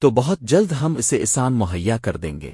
تو بہت جلد ہم اسے اسان مہیا کر دیں گے۔